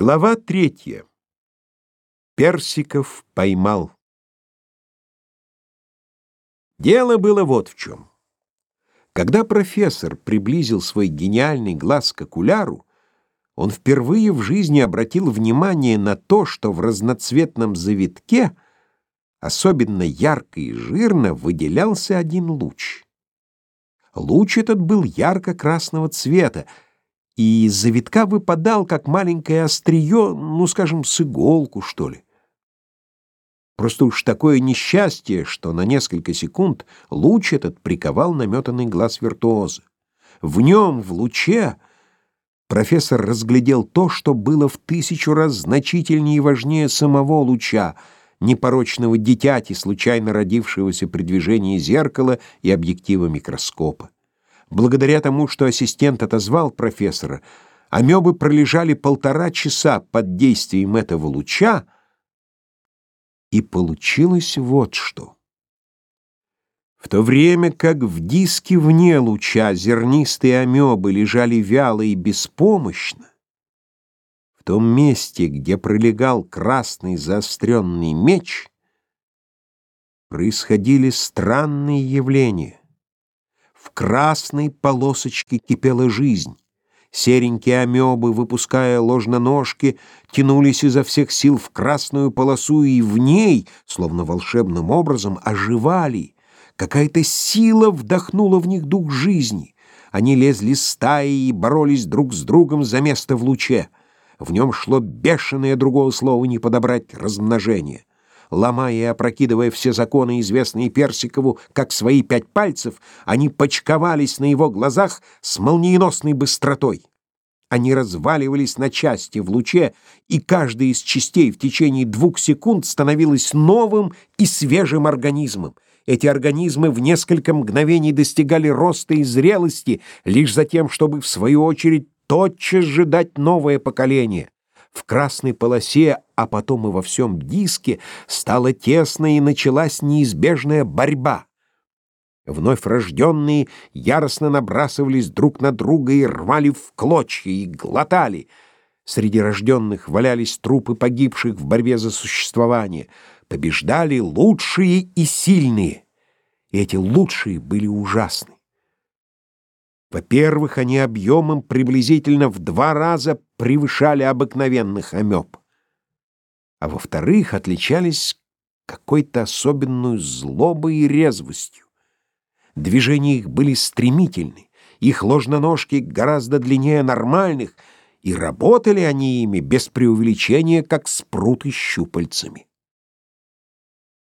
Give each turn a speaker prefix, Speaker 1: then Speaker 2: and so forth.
Speaker 1: Глава третья. Персиков поймал. Дело было вот в чем. Когда профессор приблизил свой гениальный глаз к окуляру, он впервые в жизни обратил внимание на то, что в разноцветном завитке особенно ярко и жирно выделялся один луч. Луч этот был ярко-красного цвета, и из завитка выпадал, как маленькое острие, ну, скажем, с иголку, что ли. Просто уж такое несчастье, что на несколько секунд луч этот приковал наметанный глаз виртуоза. В нем, в луче, профессор разглядел то, что было в тысячу раз значительнее и важнее самого луча, непорочного дитяти, случайно родившегося при движении зеркала и объектива микроскопа. Благодаря тому, что ассистент отозвал профессора, амебы пролежали полтора часа под действием этого луча, и получилось вот что. В то время как в диске вне луча зернистые амебы лежали вяло и беспомощно, в том месте, где пролегал красный заостренный меч, происходили странные явления. Красной полосочке кипела жизнь. Серенькие амебы, выпуская ложноножки, тянулись изо всех сил в красную полосу, и в ней, словно волшебным образом, оживали. Какая-то сила вдохнула в них дух жизни. Они лезли стаей и боролись друг с другом за место в луче. В нем шло бешеное, другого слова не подобрать, размножение ломая и опрокидывая все законы, известные Персикову, как свои пять пальцев, они почковались на его глазах с молниеносной быстротой. Они разваливались на части в луче, и каждая из частей в течение двух секунд становилась новым и свежим организмом. Эти организмы в несколько мгновений достигали роста и зрелости, лишь за тем, чтобы, в свою очередь, тотчас же дать новое поколение. В красной полосе, а потом и во всем диске, стало тесно и началась неизбежная борьба. Вновь рожденные яростно набрасывались друг на друга и рвали в клочья, и глотали. Среди рожденных валялись трупы погибших в борьбе за существование. Побеждали лучшие и сильные. И эти лучшие были ужасны. Во-первых, они объемом приблизительно в два раза превышали обыкновенных амеб. А во-вторых, отличались какой-то особенной злобой и резвостью. Движения их были стремительны, их ложноножки гораздо длиннее нормальных, и работали они ими без преувеличения, как спруты щупальцами.